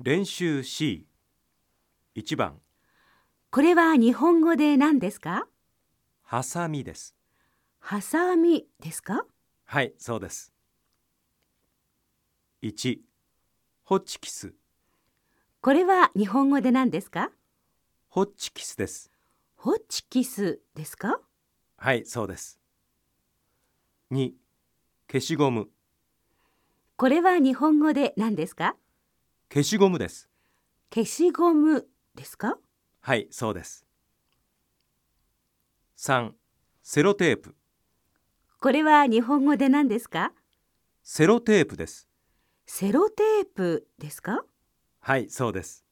練習 C1 番。これは日本語で何ですか？ハサミです。ハサミですか？はいそうです。1ホッチキス。これは日本語で何ですか？ホッチキスです。ホッチキスですか？はいそうです。2消しゴム。これは日本語で何ですか？消しゴムです。消しゴムですか？はいそうです。3セロテープ。これは日本語で何ですか？セロテープです。セロテープですか？はいそうです